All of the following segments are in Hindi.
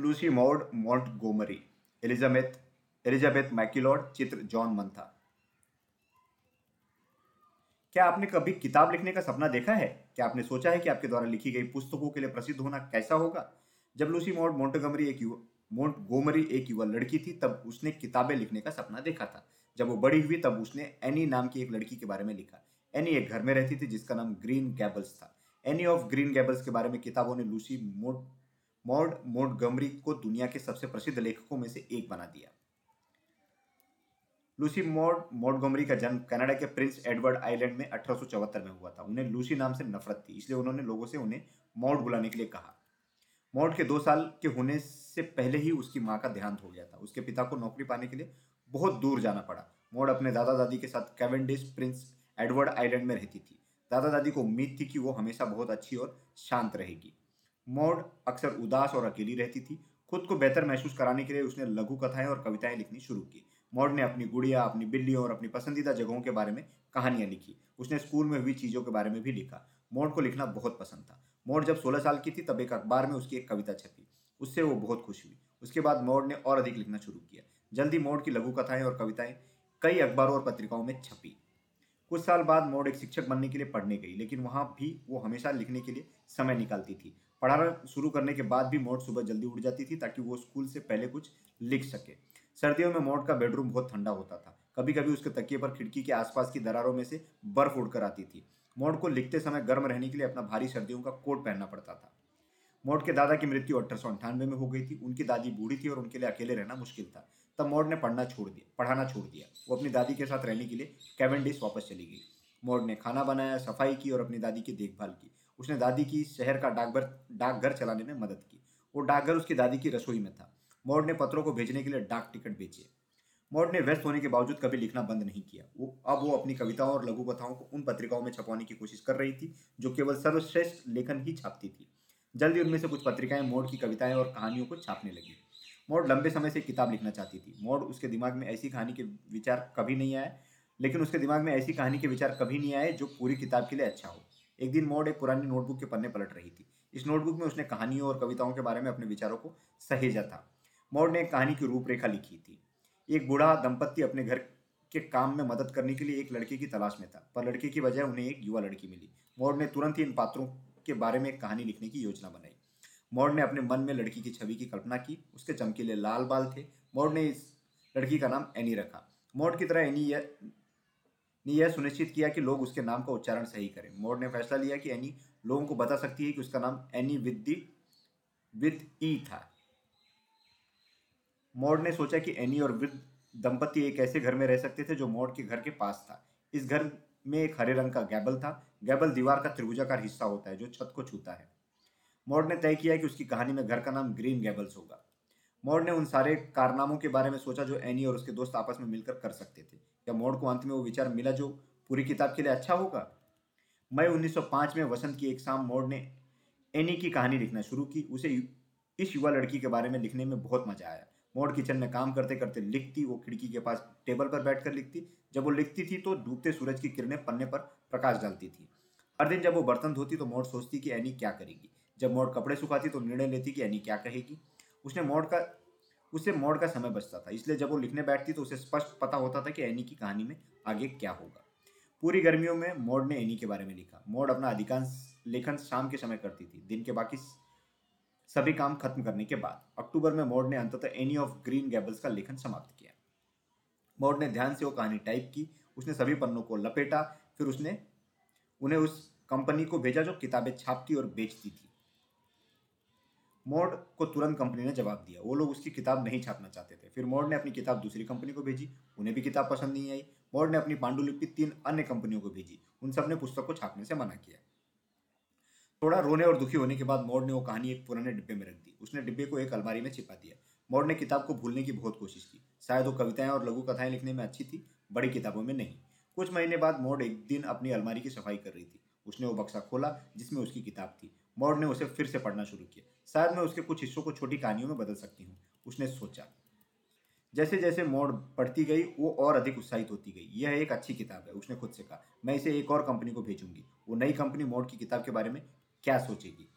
Lucy Maud Montgomery Elizabeth Elizabeth MacLeod चित्र जॉन मंथा क्या आपने कभी किताब लिखने का सपना देखा है? क्या आपने सोचा है कि आपके द्वारा लिखी गई पुस्तकों के लिए प्रसिद्ध होना कैसा होगा? जब लूसी मॉड मोंटगमरी एक युवा मोंटगोमरी एक युवा लड़की थी, तब उसने किताबें लिखने का सपना देखा था। जब वो बड़ी हुई, तब उसने एनी नाम की एक लड़की के बारे में लिखा। एनी एक घर में रहती थी, जिसका नाम ग्रीन गैबल्स था। एनी ऑफ़ ग्रीन गैबल्स के बारे में किताबों ने लूसी मोड मॉड मोंटगमरी को दुनिया के सबसे प्रसिद्ध लेखकों में से एक बना दिया। लूसी मॉड मॉडगोमरी का जन्म कनाडा के प्रिंस एडवर्ड आइलैंड में अठारह सौ चौहत्तर में हुआ था। उन्हें लूसी नाम से नफरत थी, इसलिए उन्होंने लोगों से उन्हें मॉड बुलाने के लिए कहा। मॉड के दो साल के होने से पहले ही उसकी माँ का देहांत हो गया था। उसके पिता को नौकरी पाने के लिए बहुत दूर जाना पड़ा। मॉड अपने दादा दादी के साथ कैवेंडिस प्रिंस एडवर्ड आइलैंड में रहती थी। दादा दादी को उम्मीद थी कि वो हमेशा बहुत अच्छी और शांत रहेगी। मॉड अक्सर उदास और अकेली रहती थी। खुद को बेहतर महसूस कराने के लिए उसने लघु कथाएँ और कविताएँ लिखनी शुरू की। मॉड ने अपनी गुड़िया, अपनी बिल्लियों और अपनी पसंदीदा जगहों के बारे में कहानियाँ लिखी। उसने स्कूल में हुई चीज़ों के बारे में भी लिखा। मॉड को लिखना बहुत पसंद था। मॉड जब 16 साल की थी, तब एक अखबार में उसकी एक कविता छपी। उससे वो बहुत खुश हुई। उसके बाद मॉड ने और अधिक लिखना शुरू किया। जल्दी मॉड की लघु कथाएँ और कविताएँ कई अखबारों और पत्रिकाओं में छपी। कुछ साल बाद मॉड एक शिक्षक बनने के लिए पढ़ने गई, लेकिन वहाँ भी वो हमेशा लिखने के लिए समय निकालती थी। पढ़ाना शुरू करने के बाद भी मॉड सुबह जल्दी उठ जाती थी ताकि वो स्कूल से पहले कुछ लिख सके। सर्दियों में मॉड का बेडरूम बहुत ठंडा होता था। कभी कभी उसके तकिए पर खिड़की के आसपास की दरारों में से बर्फ़ उड़कर आती थी। मॉड को लिखते समय गर्म रहने के लिए अपना भारी सर्दियों का कोट पहनना पड़ता था। मॉड के दादा की मृत्यु अठारह में हो गई थी। उनकी दादी बूढ़ी थी और उनके लिए अकेले रहना मुश्किल था। तब मॉड ने पढ़ना छोड़ दिया, पढ़ाना छोड़ दिया। वो अपनी दादी के साथ रहने के लिए कैवेंडिस वापस चली गई। मॉड ने खाना बनाया, सफ़ाई की और अपनी दादी की देखभाल की। उसने दादी की शहर का डाकघर डाकघर चलाने में मदद की। वो डाकघर उसकी दादी की रसोई में था। मॉड ने पत्रों को भेजने के लिए डाक टिकट बेचे। मॉड ने व्यस्त होने के बावजूद कभी लिखना बंद नहीं किया। वो, अब वो अपनी कविताओं और लघु कथाओं को उन पत्रिकाओं में छपवाने की कोशिश कर रही थी, जो केवल सर्वश्रेष्ठ लेखन ही छापती थी। जल्दी उनमें से कुछ पत्रिकाएँ मोड की कविताएँ और कहानियों को छापने लगी। मोड लंबे समय से किताब लिखना चाहती थी। मोड उसके दिमाग में ऐसी कहानी के विचार कभी नहीं आए, लेकिन उसके दिमाग में ऐसी कहानी के विचार कभी नहीं आए जो पूरी किताब के लिए अच्छा हो। एक दिन मोड एक पुरानी नोटबुक के पन्ने पलट रही थी। इस नोटबुक में उसने कहानियों और कविताओं के बारे में अपने विचारों को सहेजा था। मोड ने एक कहानी की रूपरेखा लिखी थी। एक बूढ़ा दंपत्ति अपने घर के काम में मदद करने के लिए एक लड़के की तलाश में था। पर लड़के की बजाय उन्हें एक युवा लड़की मिली। मोड ने तुरंत ही इन पात्रों के बारे में एक कहानी लिखने की योजना बनाई। मोड ने अपने मन में लड़की की छवि की कल्पना की। उसके चमकीले लाल बाल थे। मोड ने इस लड़की का नाम एनी रखा। मोड की तरह एनी ने यह सुनिश्चित किया कि लोग उसके नाम का उच्चारण सही करें। मोड ने फैसला लिया कि एनी, लोगों को बता सकती है कि उसका नाम एनी विद दी, विद ई था। मोड ने सोचा कि एनी और वृद्ध दंपति एक ऐसे घर में रह सकते थे जो मोड के घर के पास था। इस घर में एक हरे रंग का गैबल था। गैबल दीवार का त्रिभुजाकार हिस्सा होता है, जो छत को छूता है। मोड ने तय किया कि उसकी कहानी में घर का नाम ग्रीन गैबल्स होगा। मोड ने उन सारे कारनामों के बारे में सोचा जो एनी और उसके दोस्त आपस में मिलकर कर सकते थे। क्या मोड को अंत में वो विचार मिला जो पूरी किताब के लिए अच्छा होगा? मई 1905 में वसंत की एक शाम मोड ने एनी की कहानी लिखना शुरू की। उसे इस युवा लड़की के बारे में लिखने में बहुत मज़ा आया। मोड किचन में काम करते करते लिखती, वो खिड़की के पास टेबल पर बैठकर लिखती। जब वो लिखती थी तो डूबते सूरज की किरणें पन्ने पर प्रकाश डालती थी। हर दिन जब वो बर्तन धोती तो मोड सोचती कि एनी क्या करेगी। जब मोड कपड़े सुखाती तो निर्णय लेती कि एनी क्या कहेगी। उसने मोड का, उससे मोड का समय बचता था। इसलिए जब वो लिखने बैठती तो उसे स्पष्ट पता होता था कि एनी की कहानी में आगे क्या होगा। पूरी गर्मियों में मोड ने एनी के बारे में लिखा। मोड अपना अधिकांश लेखन शाम के समय करती थी। दिन के बाकी सभी काम खत्म करने के बाद अक्टूबर में मोड ने अंततः एनी ऑफ़ ग्रीन गैबल्स का लेखन समाप्त किया। मोड ने ध्यान से वो कहानी टाइप की, उसने सभी पन्नों को लपेटा, फिर उसने उन्हें उस कंपनी को भेजा जो किताबें छापती और बेचती थी। मोड को तुरंत कंपनी ने जवाब दिया। वो लोग उसकी किताब नहीं छापना चाहते थे। फिर मोड ने अपनी किताब दूसरी कंपनी को भेजी। उन्हें भी किताब पसंद नहीं आई। मोड ने अपनी पांडुलिपि तीन अन्य कंपनियों को भेजी। उन सबने पुस्तक को छापने से मना किया। थोड़ा रोने और दुखी होने के बाद मोड ने वो कहानी एक पुराने डिब्बे में रख दी। उसने डिब्बे को एक अलमारी में छिपा दिया। मोड ने किताब को भूलने की बहुत कोशिश की। शायद वो कविताएँ और लघु कथाएँ लिखने में अच्छी थी। बड़ी किताबों में नहीं। कुछ महीने बाद मोड एक दिन अपनी अलमारी की सफ़ाई कर रही थी। उसने वो बक्सा खोला जिसमें उसकी किताब थी। मोड ने उसे फिर से पढ़ना शुरू किया। शायद मैं उसके कुछ हिस्सों को छोटी कहानियों में बदल सकती हूँ, उसने सोचा। जैसे जैसे मोड पढ़ती गई, वो और अधिक उत्साहित होती गई। यह एक अच्छी किताब है, उसने खुद से कहा। मैं इसे एक और कंपनी को भेजूँगी। वो नई कंपनी मोड की किताब के बारे में क्या सोचेगी?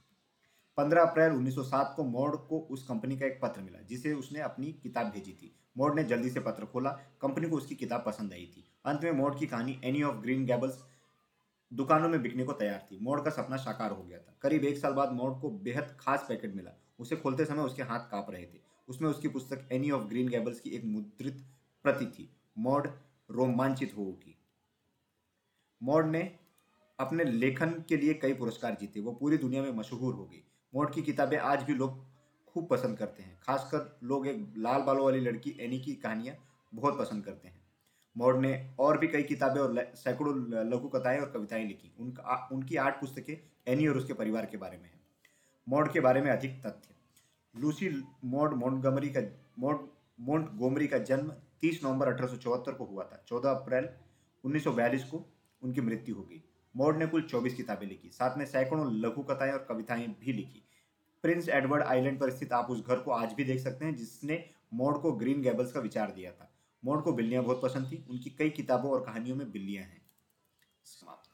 पंद्रह अप्रैल 1907 को मॉड को उस कंपनी का एक पत्र मिला, जिसे उसने अपनी किताब भेजी थी। मॉड ने जल्दी से पत्र खोला। कंपनी को उसकी किताब पसंद आई थी। अंत में मॉड की कहानी एनी ऑफ़ ग्रीन गैबल्स दुकानों में बिकने को तैयार थी। मोड का सपना साकार हो गया था। करीब एक साल बाद मोड को बेहद खास पैकेट मिला। उसे खोलते समय उसके हाथ काँप रहे थे। उसमें उसकी पुस्तक एनी ऑफ़ ग्रीन गैबल्स की एक मुद्रित प्रति थी। मोड रोमांचित हो उठी। मोड ने अपने लेखन के लिए कई पुरस्कार जीते। वो पूरी दुनिया में मशहूर हो गई। मॉड की किताबें आज भी लोग खूब पसंद करते हैं। खासकर लोग एक लाल बालों वाली लड़की एनी की कहानियाँ बहुत पसंद करते हैं। मॉड ने और भी कई किताबें और सैकड़ों लघु कथाएँ और कविताएँ लिखी। उनका, उनकी आठ पुस्तकें एनी और उसके परिवार के बारे में हैं। मॉड के बारे में अधिक तथ्य। लूसी मॉड मोंटगमरी का मॉड मोंट गोमरी का जन्म 30 नवंबर अठारह सौ चौहत्तर को हुआ था। 14 अप्रैल 1942 को उनकी मृत्यु हो गई। मॉड ने कुल 24 किताबें लिखी, साथ में सैकड़ों लघु कथाएँ और कविताएँ भी लिखी। प्रिंस एडवर्ड आइलैंड पर स्थित आप उस घर को आज भी देख सकते हैं, जिसने मॉड को ग्रीन गैबल्स का विचार दिया था। मॉड को बिल्लियाँ बहुत पसंद थी। उनकी कई किताबों और कहानियों में बिल्लियाँ हैं। समाप्त।